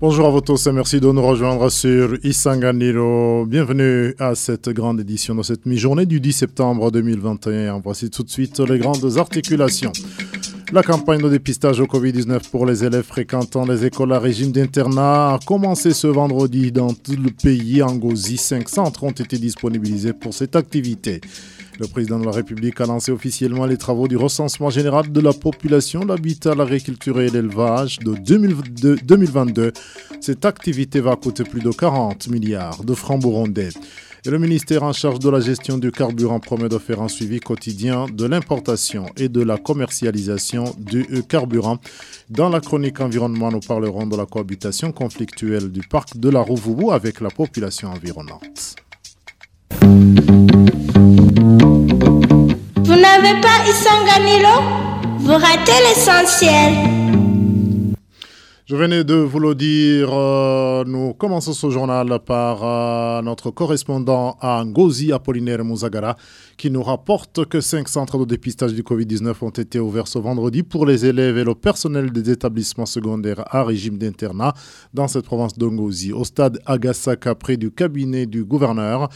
Bonjour à vous tous et merci de nous rejoindre sur Isanganiro. Bienvenue à cette grande édition de cette mi-journée du 10 septembre 2021. Voici tout de suite les grandes articulations. La campagne de dépistage au Covid-19 pour les élèves fréquentant les écoles à régime d'internat a commencé ce vendredi dans tout le pays. En Gozi, cinq centres ont été disponibilisés pour cette activité. Le président de la République a lancé officiellement les travaux du recensement général de la population, l'habitat, l'agriculture et l'élevage de 2022. Cette activité va coûter plus de 40 milliards de francs burundais. Et le ministère en charge de la gestion du carburant promet de faire un suivi quotidien de l'importation et de la commercialisation du carburant. Dans la chronique environnement, nous parlerons de la cohabitation conflictuelle du parc de la Rouvoubou avec la population environnante. Vous ratez l'essentiel. Je venais de vous le dire, euh, nous commençons ce journal par euh, notre correspondant à Ngozi, Apollinaire Mouzagara, qui nous rapporte que cinq centres de dépistage du Covid-19 ont été ouverts ce vendredi pour les élèves et le personnel des établissements secondaires à régime d'internat dans cette province de Ngozi. Au stade Agasaka, près du cabinet du gouverneur,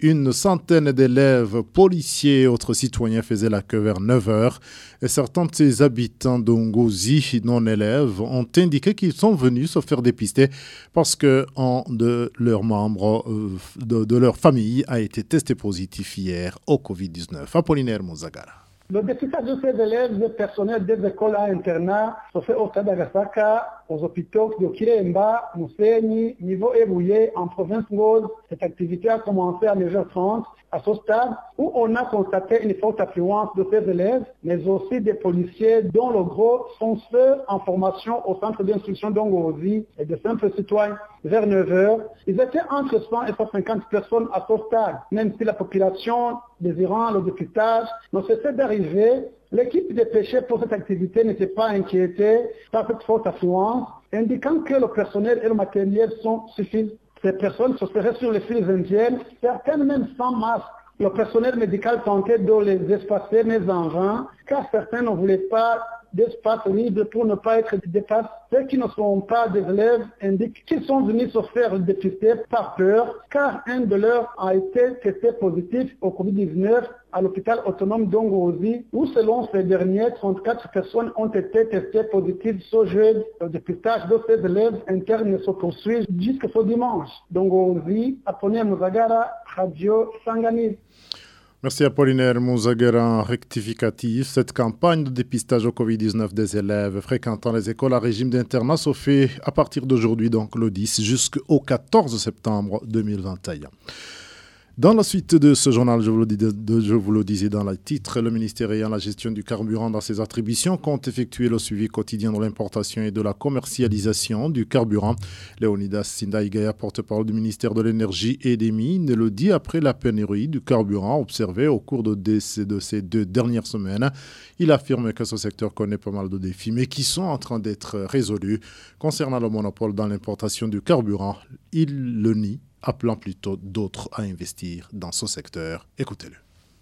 une centaine d'élèves, policiers et autres citoyens faisaient la queue vers 9 heures. Et certains de ces habitants de Ngozi, non-élèves, ont indiqué qu'ils sont venus se faire dépister parce qu'un de leurs membres euh, de, leur famille a été testé positif hier au Covid-19. Apollinaire Mozagara. Le dépistage de ces élèves personnels des écoles à internat se fait au d'Agasaka, aux hôpitaux de Kiremba, Mousséni, Niveau Ebouye, en province Ngose. Cette activité a commencé à 9h30 à ce stade où on a constaté une forte affluence de ces élèves, mais aussi des policiers dont le gros sont ceux en formation au centre d'instruction d'Ongozi et de simples citoyens. Vers 9h, ils étaient entre 100 et 150 personnes à ce stade, même si la population désirant le dépistage ne cessait d'arriver. L'équipe des pêcheurs pour cette activité n'était pas inquiétée par cette forte affluence, indiquant que le personnel et le matériel sont suffisants ces personnes se seraient sur les files indiennes, certaines même sans masque. Le personnel médical tentait de les espacer, mais en vain, car certains ne voulaient pas d'espace libre pour ne pas être dépassés. Ceux qui ne sont pas des élèves indiquent qu'ils sont venus se faire dépister par peur, car un de leurs a été testé positif au Covid-19 à l'hôpital autonome d'Ongozi, où selon ces derniers, 34 personnes ont été testées positives ce jeudi. Le dépistage de ces élèves internes se poursuit jusqu'à ce dimanche. D'Ongozi, Apollinaire Mouzagara, Radio Sanganis. Merci Apollinaire Mouzagara, rectificatif. Cette campagne de dépistage au Covid-19 des élèves fréquentant les écoles à régime d'internat se fait à partir d'aujourd'hui, donc le 10, jusqu'au 14 septembre 2021. Dans la suite de ce journal, je vous, le disais dans le titre, le ministère ayant la gestion du carburant dans ses attributions compte effectuer le suivi quotidien de l'importation et de la commercialisation du carburant. Léonidas Sindaïgaya, porte-parole du ministère de l'Énergie et des Mines, le dit après la pénurie du carburant observée au cours de, de ces deux dernières semaines. Il affirme que ce secteur connaît pas mal de défis, mais qui sont en train d'être résolus. Concernant le monopole dans l'importation du carburant, il le nie appelant plutôt d'autres à investir dans ce secteur. Écoutez-le.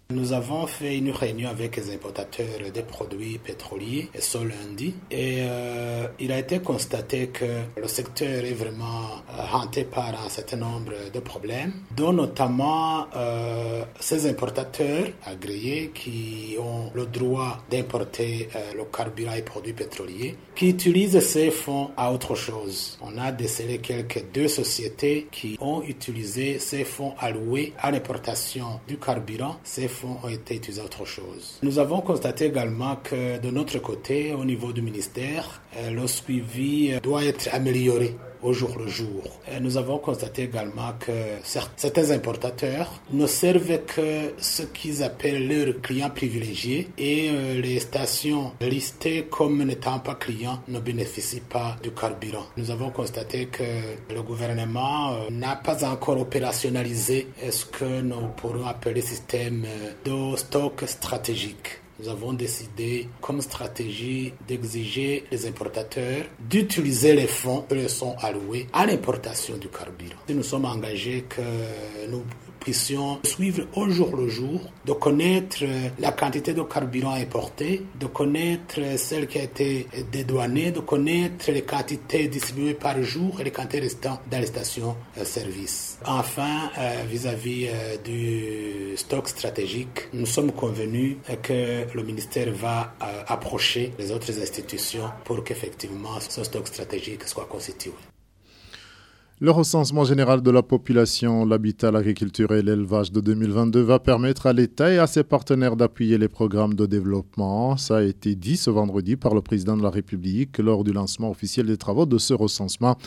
Nous avons fait une réunion avec les importateurs des produits pétroliers ce lundi et euh, il a été constaté que le secteur est vraiment euh, hanté par un certain nombre de problèmes, dont notamment euh, ces importateurs agréés qui ont le droit d'importer le carburant et produits pétroliers, qui utilisent ces fonds à autre chose. On a décelé quelques deux sociétés qui ont utilisé ces fonds alloués à l'importation du carburant. Ont été utilisés à autre chose. Nous avons constaté également que de notre côté, au niveau du ministère, le suivi doit être amélioré au jour le jour. Nous avons constaté également que certains importateurs ne servent que ce qu'ils appellent leurs clients privilégiés et euh, les stations listées comme n'étant pas clients ne bénéficient pas du carburant. Nous avons constaté que le gouvernement euh, n'a pas encore opérationnalisé ce que nous pourrons appeler système de stock stratégique nous avons décidé comme stratégie d'exiger les importateurs d'utiliser les fonds qui leur sont alloués à l'importation du carburant. Nous sommes engagés que nous puissions suivre au jour le jour, de connaître la quantité de carburant importé, de connaître celle qui a été dédouanée, de connaître les quantités distribuées par jour et les quantités restantes dans les stations-service. Enfin, vis-à-vis du stock stratégique, nous sommes convenus que le ministère va approcher les autres institutions pour qu'effectivement ce stock stratégique soit constitué. Le recensement général de la population, l'habitat, l'agriculture et l'élevage de 2022 va permettre à l'État et à ses partenaires d'appuyer les programmes de développement. Ça a été dit ce vendredi par le président de la République lors du lancement officiel des travaux de ce recensement.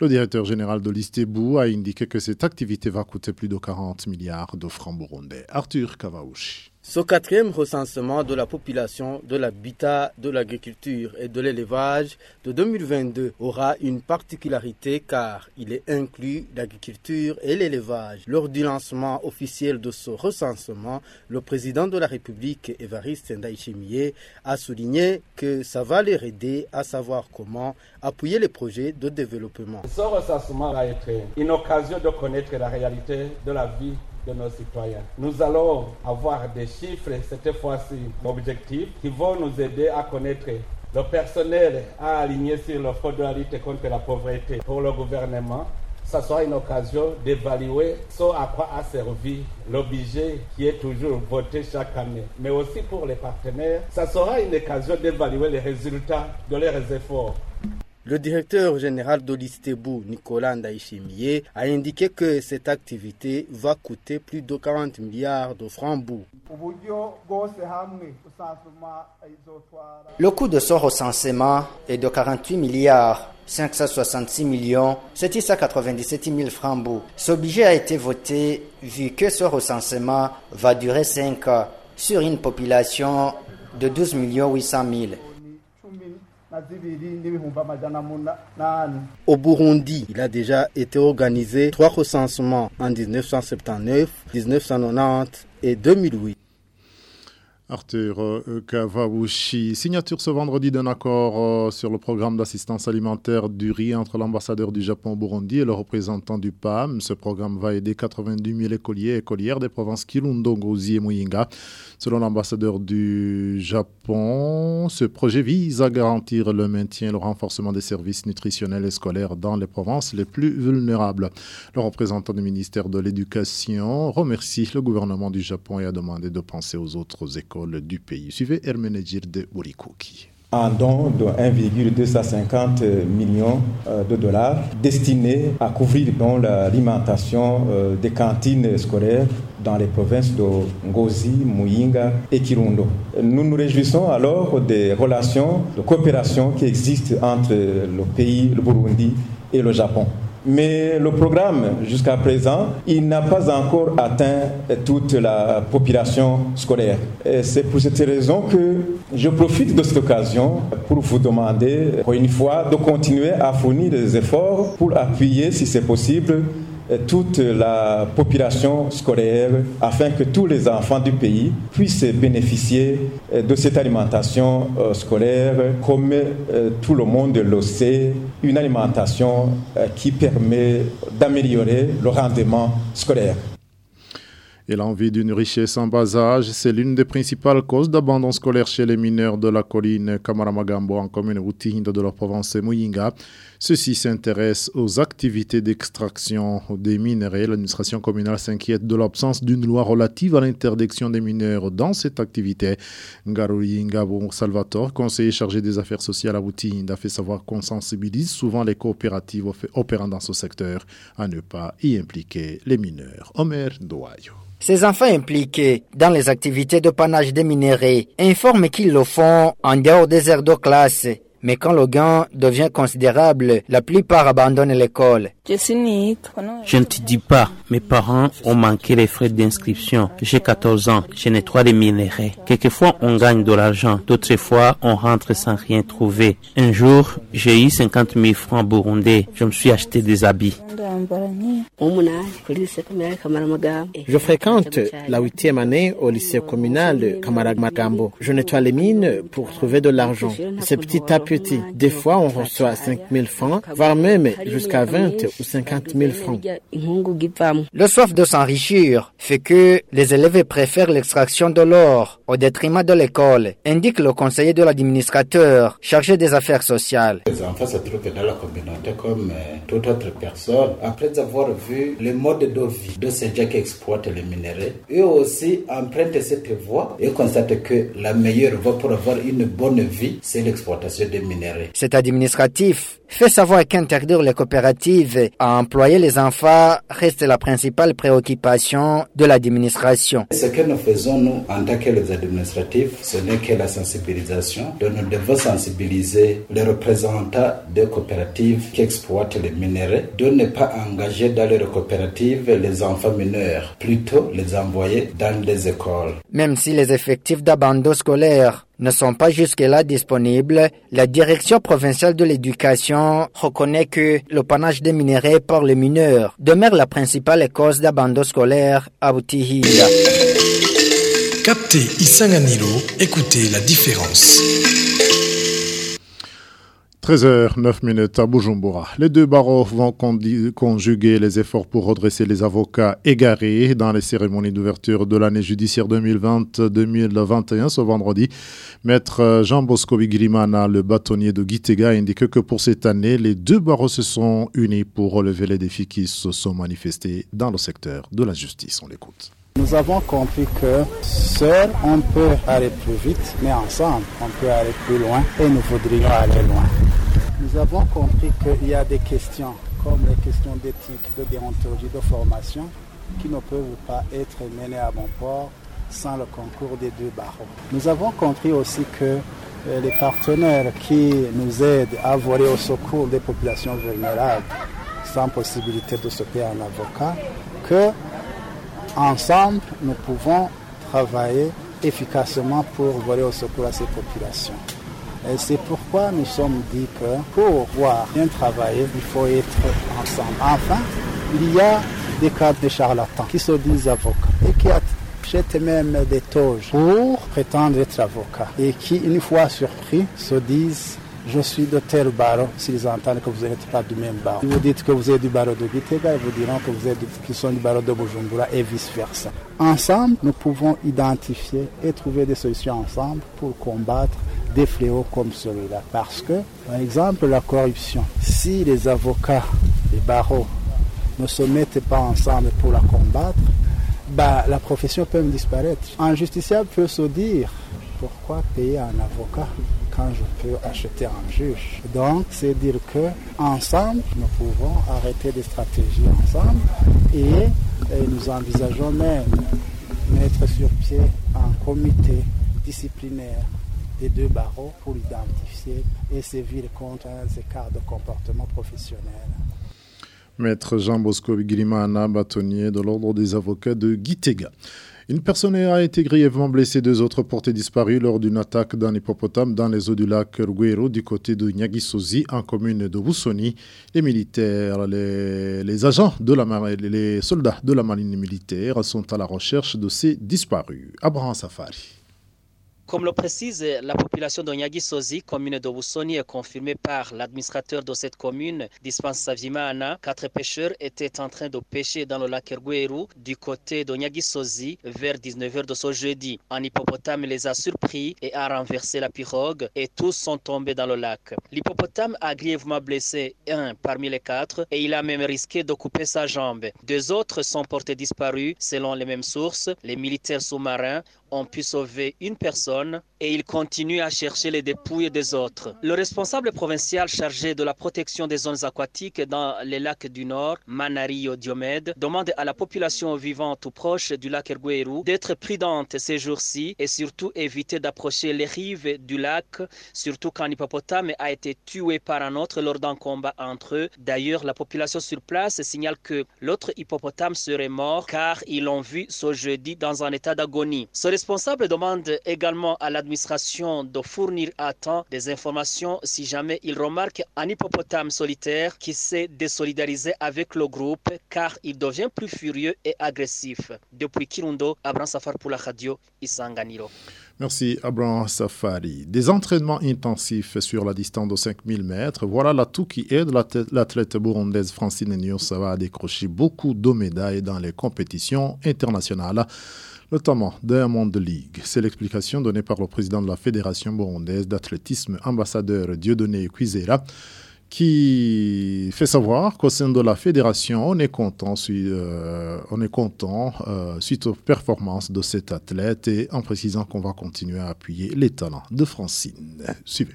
Le directeur général de l'Istébou a indiqué que cette activité va coûter plus de 40 milliards de francs burundais. Arthur Kavaouchi. Ce quatrième recensement de la population, de l'habitat, de l'agriculture et de l'élevage de 2022 aura une particularité car il est inclus l'agriculture et l'élevage. Lors du lancement officiel de ce recensement, le président de la République, Évariste Ndaïchimier, a souligné que ça va les aider à savoir comment appuyer les projets de développement. Ce recensement va être une occasion de connaître la réalité de la vie de nos citoyens. Nous allons avoir des chiffres, cette fois-ci objectifs, qui vont nous aider à connaître le personnel à aligner sur le fraude de la lutte contre la pauvreté pour le gouvernement. Ça sera une occasion d'évaluer ce à quoi a servi le qui est toujours voté chaque année. Mais aussi pour les partenaires, ça sera une occasion d'évaluer les résultats de leurs efforts. Le directeur général de Nicolas Ndaïchimier, a indiqué que cette activité va coûter plus de 40 milliards de francs bou. Le coût de ce recensement est de 48 milliards 566 millions 797 000 francs bou. Ce budget a été voté vu que ce recensement va durer 5 ans sur une population de 12 800 000. Au Burundi, il a déjà été organisé trois recensements en 1979, 1990 et 2008. Arthur Kavawushi. Signature ce vendredi d'un accord sur le programme d'assistance alimentaire du riz entre l'ambassadeur du Japon au Burundi et le représentant du PAM. Ce programme va aider 92 000 écoliers et écolières des provinces Kirundo, Ngozi et Muyinga. Selon l'ambassadeur du Japon, ce projet vise à garantir le maintien et le renforcement des services nutritionnels et scolaires dans les provinces les plus vulnérables. Le représentant du ministère de l'Éducation remercie le gouvernement du Japon et a demandé de penser aux autres écoles du pays. Suivez de Burikuki un don de 1,250 millions de dollars destiné à couvrir l'alimentation des cantines scolaires dans les provinces de Ngozi, Muyinga et Kirundo. Nous nous réjouissons alors des relations de coopération qui existent entre le pays, le Burundi et le Japon. Mais le programme, jusqu'à présent, il n'a pas encore atteint toute la population scolaire. C'est pour cette raison que je profite de cette occasion pour vous demander, encore une fois, de continuer à fournir des efforts pour appuyer, si c'est possible, toute la population scolaire afin que tous les enfants du pays puissent bénéficier de cette alimentation scolaire comme tout le monde le sait, une alimentation qui permet d'améliorer le rendement scolaire. Et l'envie d'une richesse en bas âge, c'est l'une des principales causes d'abandon scolaire chez les mineurs de la colline Kamaramagambo en commune Routinda de la province Muyinga. Ceux-ci s'intéressent aux activités d'extraction des minerais. L'administration communale s'inquiète de l'absence d'une loi relative à l'interdiction des mineurs dans cette activité. Ngarouyinga Salvatore, conseiller chargé des affaires sociales à Routinda, a fait savoir qu'on sensibilise souvent les coopératives opérant dans ce secteur à ne pas y impliquer les mineurs. Omer Douayo. Ces enfants impliqués dans les activités de panache des minéraux informent qu'ils le font en dehors des aires de classe. Mais quand le gain devient considérable, la plupart abandonnent l'école. Je ne te dis pas, mes parents ont manqué les frais d'inscription. J'ai 14 ans, je nettoie les minéraux. Quelquefois, on gagne de l'argent, d'autres fois, on rentre sans rien trouver. Un jour, j'ai eu 50 000 francs burundais. Je me suis acheté des habits. Je fréquente la huitième année au lycée communal de Kamaramagambo. Je nettoie les mines pour trouver de l'argent. C'est petit à petit. Des fois, on reçoit 5 000 francs, voire même jusqu'à 20 ou 50 000 francs. Le soif de s'enrichir fait que les élèves préfèrent l'extraction de l'or au détriment de l'école, indique le conseiller de l'administrateur chargé des affaires sociales. Les enfants se trouvent dans la communauté comme euh, toute autre personne. Après avoir vu le mode de vie de ces gens qui exploitent les minéraux, eux aussi empruntent cette voie et constatent que la meilleure voie pour avoir une bonne vie, c'est l'exploitation des minéraux. Cet administratif fait savoir qu'interdire les coopératives à employer les enfants reste la principale préoccupation de l'administration. Ce que nous faisons, nous, en tant que les administratifs, ce n'est que la sensibilisation. Donc nous devons sensibiliser les représentants des coopératives qui exploitent les minéraux de ne pas engager dans les coopératives les enfants mineurs, plutôt les envoyer dans les écoles. Même si les effectifs d'abandon scolaire ne sont pas jusque-là disponibles, la direction provinciale de l'éducation reconnaît que le panache des minéraux par les mineurs demeure la principale cause d'abandon scolaire à Boutihia. Captez Isanganilo, écoutez la différence. 13h09 minutes à Bujumbura. Les deux barreaux vont conjuguer les efforts pour redresser les avocats égarés dans les cérémonies d'ouverture de l'année judiciaire 2020-2021 ce vendredi. Maître Jean Bosco Bigrimana, le bâtonnier de Gitega, indique que pour cette année, les deux barreaux se sont unis pour relever les défis qui se sont manifestés dans le secteur de la justice. On l'écoute. Nous avons compris que seul on peut aller plus vite, mais ensemble on peut aller plus loin et nous voudrions aller loin. Nous avons compris qu'il y a des questions comme les questions d'éthique, de déontologie, de formation qui ne peuvent pas être menées à bon port sans le concours des deux barreaux. Nous avons compris aussi que les partenaires qui nous aident à voler au secours des populations vulnérables sans possibilité de se payer un avocat, que ensemble, nous pouvons travailler efficacement pour voler au secours à ces populations. Et c'est pourquoi nous sommes dit que pour pouvoir bien travailler, il faut être ensemble. Enfin, il y a des cas de charlatans qui se disent avocats et qui achètent même des toges pour prétendre être avocats et qui, une fois surpris, se disent je suis de tel barreau, s'ils entendent que vous n'êtes pas du même barreau. Si vous dites que vous êtes du barreau de Gitega, ils vous diront que vous êtes qu'ils sont du barreau de Bujumbura et vice-versa. Ensemble, nous pouvons identifier et trouver des solutions ensemble pour combattre des fléaux comme celui-là. Parce que, par exemple, la corruption, si les avocats des barreaux ne se mettent pas ensemble pour la combattre, bah, la profession peut disparaître. Un justiciable peut se dire, pourquoi payer un avocat quand je peux acheter un juge? Donc, c'est dire que ensemble, nous pouvons arrêter des stratégies ensemble et, et nous envisageons même mettre sur pied un comité disciplinaire des deux barreaux pour identifier et sévir contre un écart de comportement professionnel. Maître Jean Bosco Grimana, bâtonnier de l'ordre des avocats de Gitega. Une personne a été grièvement blessée, deux autres portés disparus lors d'une attaque d'un hippopotame dans les eaux du lac Ruguero du côté de Nyagisozi en commune de Woussoni. Les militaires, les, les agents de la les soldats de la marine militaire sont à la recherche de ces disparus. Abraham Safari. Comme le précise la population de Nyagisozi, commune de Woussoni, est confirmée par l'administrateur de cette commune, Dispense quatre pêcheurs étaient en train de pêcher dans le lac Ergueru du côté de Nyagisozi vers 19h de ce jeudi. Un hippopotame les a surpris et a renversé la pirogue et tous sont tombés dans le lac. L'hippopotame a grièvement blessé un parmi les quatre et il a même risqué de couper sa jambe. Deux autres sont portés disparus selon les mêmes sources. Les militaires sous-marins ont pu sauver une personne et ils continuent à chercher les dépouilles des autres. Le responsable provincial chargé de la protection des zones aquatiques dans les lacs du Nord, Manario Diomède, demande à la population vivante ou proche du lac Ergueru d'être prudente ces jours-ci et surtout éviter d'approcher les rives du lac, surtout quand hippopotame a été tué par un autre lors d'un combat entre eux. D'ailleurs, la population sur place signale que l'autre hippopotame serait mort car ils l'ont vu ce jeudi dans un état d'agonie. Responsable demande également à l'administration de fournir à temps des informations si jamais il remarque un hippopotame solitaire qui s'est désolidarisé avec le groupe car il devient plus furieux et agressif. Depuis Kirundo, Abraham Safar pour la radio Isanganiro. Merci Abraham Safari. Des entraînements intensifs sur la distance de 5000 mètres, voilà l'atout qui aide l'athlète burundaise Francine Nyosava à décrocher beaucoup de médailles dans les compétitions internationales notamment Diamond League. C'est l'explication donnée par le président de la Fédération burundaise d'athlétisme, ambassadeur Dieudonné Cuisera, qui fait savoir qu'au sein de la fédération, on est content, euh, on est content euh, suite aux performances de cet athlète et en précisant qu'on va continuer à appuyer les talents de Francine. Suivez.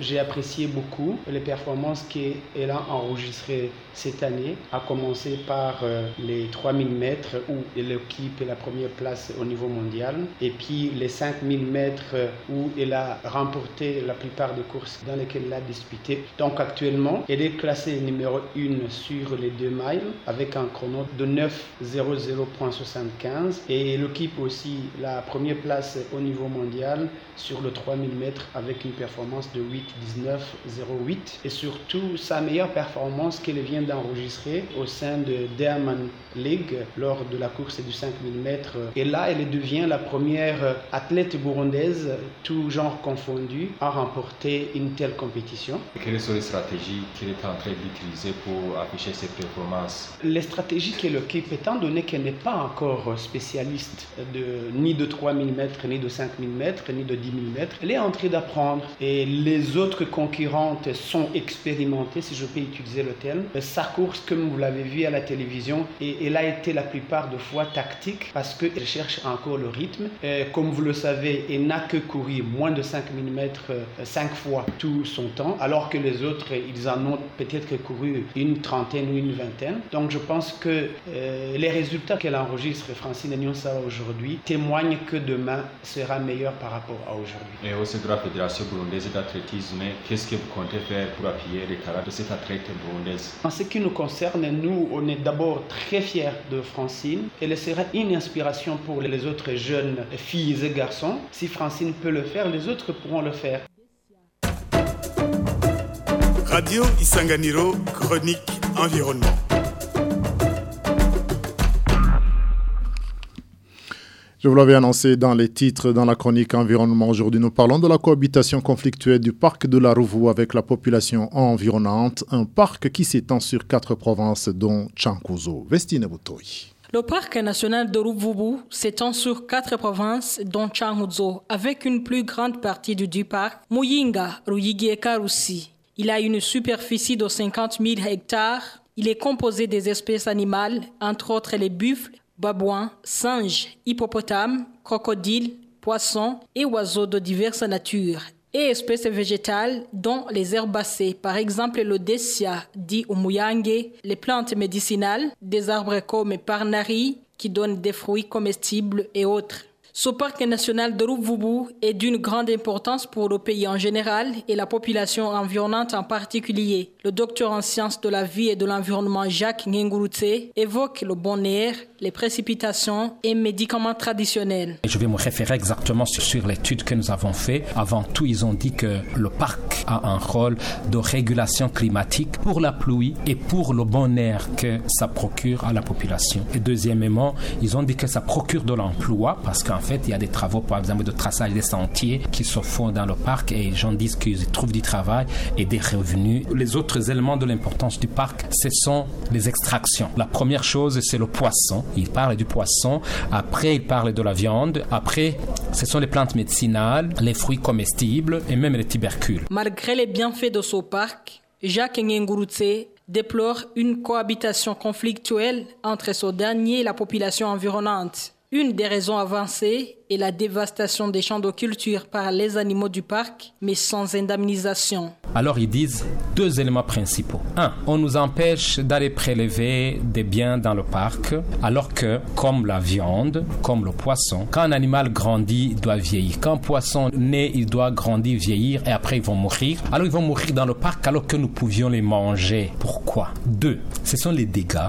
J'ai apprécié beaucoup les performances qu'elle a enregistrées cette année, à commencer par euh, les 3000 mètres où elle occupe la première place au niveau mondial, et puis les 5000 mètres où elle a remporté la plupart des courses dans lesquelles elle a disputé. Donc actuellement, elle est classée numéro 1 sur les 2 miles avec un chrono de 9.00.75 et elle occupe aussi la première place au niveau mondial sur le 3000 mètres avec une performance de 8 1908 et surtout sa meilleure performance qu'elle vient d'enregistrer au sein de Diamond League lors de la course du 5000 mètres. Et là, elle devient la première athlète burundaise, tout genre confondu, à remporter une telle compétition. quelles sont les stratégies qu'elle est en train d'utiliser pour afficher cette performance Les stratégies qu'elle occupe, étant donné qu'elle n'est pas encore spécialiste de, ni de 3000 mètres, ni de 5000 mètres, ni de 10 000 mètres, elle est en train d'apprendre. Et les autres concurrentes sont expérimentées, si je peux utiliser le terme. Sa course, comme vous l'avez vu à la télévision, et elle a été la plupart de fois tactique parce qu'elle cherche encore le rythme. comme vous le savez, elle n'a que couru moins de 5 mm 5 fois tout son temps, alors que les autres, ils en ont peut-être couru une trentaine ou une vingtaine. Donc je pense que euh, les résultats qu'elle enregistre, Francine Nyonsa aujourd'hui, témoignent que demain sera meilleur par rapport à aujourd'hui. Et au sein de la Fédération burundaise d'athlétisme, mais qu'est-ce que vous comptez faire pour appuyer les talents de cette athlète burundaise En ce qui nous concerne, nous, on est d'abord très fiers de Francine. Elle sera une inspiration pour les autres jeunes filles et garçons. Si Francine peut le faire, les autres pourront le faire. Radio Isanganiro, chronique environnement. Je vous l'avais annoncé dans les titres dans la chronique environnement. Aujourd'hui, nous parlons de la cohabitation conflictuelle du parc de la Rouvou avec la population environnante, un parc qui s'étend sur quatre provinces dont Chankuzo. Vestine Boutoui. Le parc national de Ruvubu s'étend sur quatre provinces, dont Changuzo, avec une plus grande partie du, parc, Muyinga, Ruyigi et. Il a une superficie de 50 000 hectares. Il est composé des espèces animales, entre autres les buffles, babouins, singes, hippopotames, crocodiles, poissons et oiseaux de diverses natures et espèces végétales dont les herbacées, par exemple le dessia dit umuyange, les plantes médicinales, des arbres comme parnari qui donnent des fruits comestibles et autres. Ce parc national de Ruvubu est d'une grande importance pour le pays en général et la population environnante en particulier. Le docteur en sciences de la vie et de l'environnement Jacques Ngengurutse évoque le bon air, les précipitations et médicaments traditionnels. Je vais me référer exactement sur, l'étude que nous avons faite. Avant tout, ils ont dit que le parc a un rôle de régulation climatique pour la pluie et pour le bon air que ça procure à la population. Et deuxièmement, ils ont dit que ça procure de l'emploi parce qu'en fait, il y a des travaux, par exemple, de traçage des sentiers qui se font dans le parc et les gens disent qu'ils trouvent du travail et des revenus. Les autres éléments de l'importance du parc, ce sont les extractions. La première chose, c'est le poisson. Il parle du poisson. Après, il parle de la viande. Après, ce sont les plantes médicinales, les fruits comestibles et même les tubercules. Malgré les bienfaits de ce parc, Jacques Ngengurutse déplore une cohabitation conflictuelle entre ce dernier et la population environnante. Une des raisons avancées et la dévastation des champs de culture par les animaux du parc, mais sans indemnisation. Alors ils disent deux éléments principaux. Un, on nous empêche d'aller prélever des biens dans le parc, alors que, comme la viande, comme le poisson, quand un animal grandit, il doit vieillir. Quand un poisson naît, il doit grandir, vieillir, et après ils vont mourir. Alors ils vont mourir dans le parc alors que nous pouvions les manger. Pourquoi? Deux, ce sont les dégâts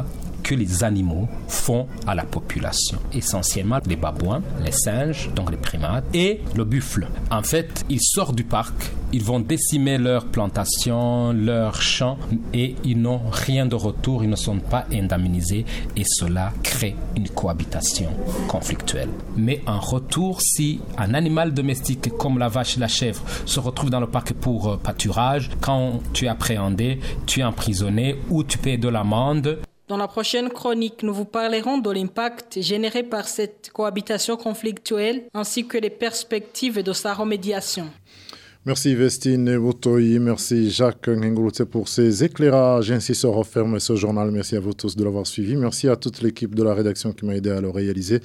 que les animaux font à la population. Essentiellement les babouins, les singes, donc les primates, et le buffle. En fait, ils sortent du parc, ils vont décimer leurs plantations, leurs champs, et ils n'ont rien de retour, ils ne sont pas indemnisés, et cela crée une cohabitation conflictuelle. Mais en retour, si un animal domestique comme la vache et la chèvre se retrouve dans le parc pour euh, pâturage, quand tu es appréhendé, tu es emprisonné ou tu payes de l'amende. Dans la prochaine chronique, nous vous parlerons de l'impact généré par cette cohabitation conflictuelle ainsi que les perspectives de sa remédiation. Merci Vestine Botoyi, merci Jacques Ngengouloute pour ces éclairages. Ainsi se referme ce journal. Merci à vous tous de l'avoir suivi. Merci à toute l'équipe de la rédaction qui m'a aidé à le réaliser.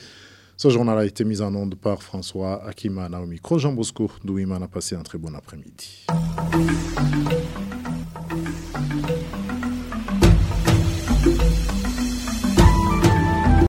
Ce journal a été mis en onde par François Akimana au micro. Jean Bosco Douiman a passé un très bon après-midi.